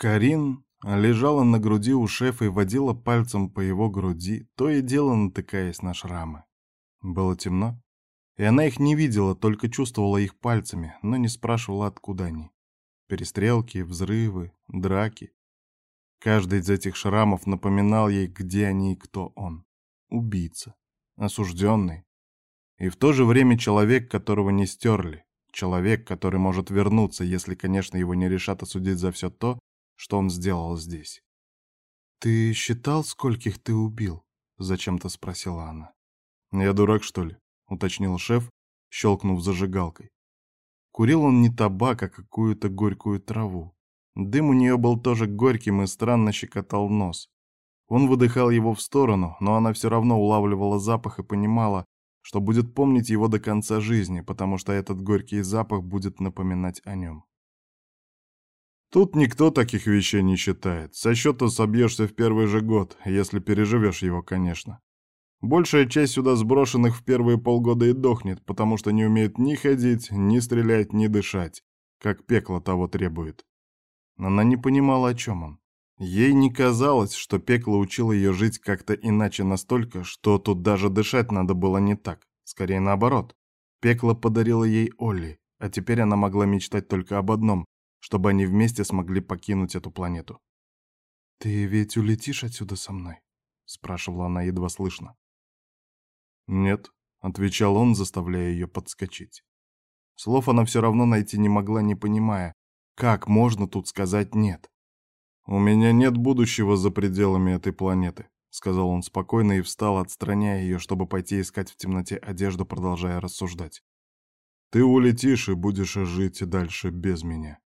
Карин лежала на груди у шефа и водила пальцем по его груди, то и дело натыкаясь на шрамы. Было темно, и она их не видела, только чувствовала их пальцами, но не спрашивала, откуда они. Перестрелки, взрывы, драки. Каждый из этих шрамов напоминал ей, где они и кто он. Убийца, осужденный. И в то же время человек, которого не стерли. Человек, который может вернуться, если, конечно, его не решат осудить за все то, что он сделал здесь. «Ты считал, скольких ты убил?» — зачем-то спросила она. «Я дурак, что ли?» — уточнил шеф, щелкнув зажигалкой. Курил он не табак, а какую-то горькую траву. Дым у нее был тоже горьким и странно щекотал нос. Он выдыхал его в сторону, но она все равно улавливала запах и понимала, что будет помнить его до конца жизни, потому что этот горький запах будет напоминать о нем. Тут никто таких вещей не считает. Со счета собьешься в первый же год, если переживешь его, конечно. Большая часть сюда сброшенных в первые полгода и дохнет, потому что не умеют ни ходить, ни стрелять, ни дышать, как пекло того требует. Она не понимала, о чем он. Ей не казалось, что пекло учило ее жить как-то иначе настолько, что тут даже дышать надо было не так. Скорее наоборот. Пекло подарило ей Олли, а теперь она могла мечтать только об одном чтобы они вместе смогли покинуть эту планету. «Ты ведь улетишь отсюда со мной?» — спрашивала она едва слышно. «Нет», — отвечал он, заставляя ее подскочить. Слов она все равно найти не могла, не понимая, как можно тут сказать «нет». «У меня нет будущего за пределами этой планеты», — сказал он спокойно и встал, отстраняя ее, чтобы пойти искать в темноте одежду, продолжая рассуждать. «Ты улетишь и будешь жить дальше без меня».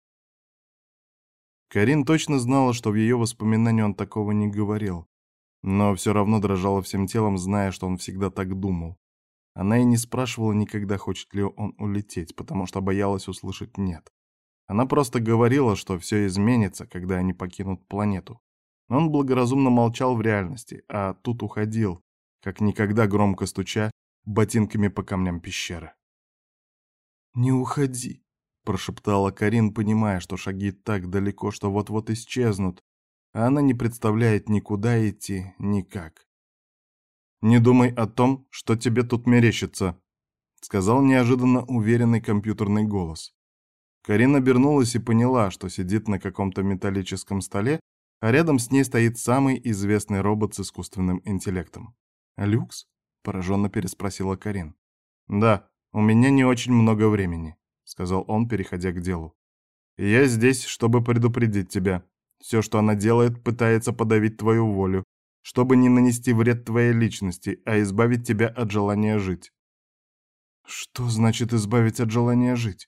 Карин точно знала, что в ее воспоминании он такого не говорил, но все равно дрожала всем телом, зная, что он всегда так думал. Она и не спрашивала никогда, хочет ли он улететь, потому что боялась услышать «нет». Она просто говорила, что все изменится, когда они покинут планету. Он благоразумно молчал в реальности, а тут уходил, как никогда громко стуча ботинками по камням пещеры. «Не уходи», прошептала Карин, понимая, что шаги так далеко, что вот-вот исчезнут, а она не представляет никуда идти, никак. «Не думай о том, что тебе тут мерещится», — сказал неожиданно уверенный компьютерный голос. Карин обернулась и поняла, что сидит на каком-то металлическом столе, а рядом с ней стоит самый известный робот с искусственным интеллектом. «Люкс?» — пораженно переспросила Карин. «Да, у меня не очень много времени». — сказал он, переходя к делу. «Я здесь, чтобы предупредить тебя. Все, что она делает, пытается подавить твою волю, чтобы не нанести вред твоей личности, а избавить тебя от желания жить». «Что значит избавить от желания жить?»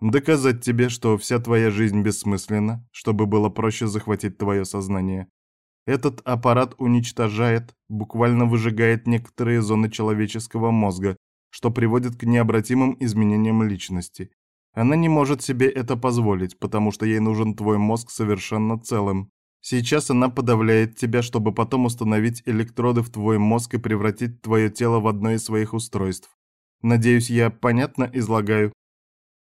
«Доказать тебе, что вся твоя жизнь бессмысленна, чтобы было проще захватить твое сознание. Этот аппарат уничтожает, буквально выжигает некоторые зоны человеческого мозга, что приводит к необратимым изменениям личности. Она не может себе это позволить, потому что ей нужен твой мозг совершенно целым. Сейчас она подавляет тебя, чтобы потом установить электроды в твой мозг и превратить твое тело в одно из своих устройств. Надеюсь, я понятно излагаю?»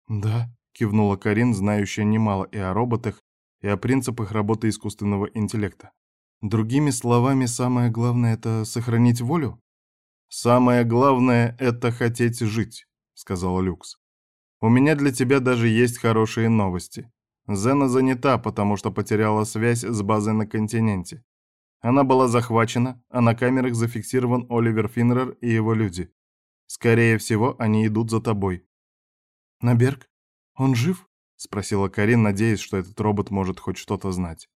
«Да», — кивнула Карин, знающая немало и о роботах, и о принципах работы искусственного интеллекта. «Другими словами, самое главное — это сохранить волю?» «Самое главное — это хотеть жить», — сказал Люкс. «У меня для тебя даже есть хорошие новости. Зена занята, потому что потеряла связь с базой на континенте. Она была захвачена, а на камерах зафиксирован Оливер Финнерер и его люди. Скорее всего, они идут за тобой». «Наберг? Он жив?» — спросила Карин, надеясь, что этот робот может хоть что-то знать.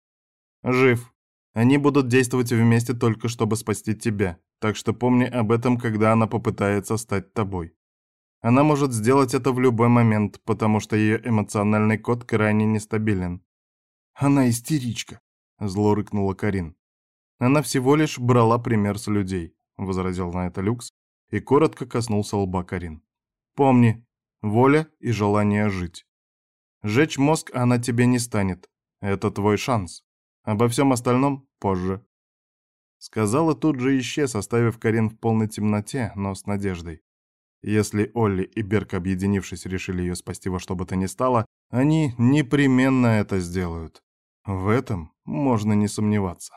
«Жив. Они будут действовать вместе только чтобы спасти тебя так что помни об этом, когда она попытается стать тобой. Она может сделать это в любой момент, потому что ее эмоциональный код крайне нестабилен. Она истеричка, зло рыкнула Карин. Она всего лишь брала пример с людей, возразил на это Люкс и коротко коснулся лба Карин. Помни, воля и желание жить. Жечь мозг она тебе не станет. Это твой шанс. Обо всем остальном позже. Сказал и тут же исчез, оставив Карин в полной темноте, но с надеждой. Если Олли и Берк, объединившись, решили ее спасти во что бы то ни стало, они непременно это сделают. В этом можно не сомневаться.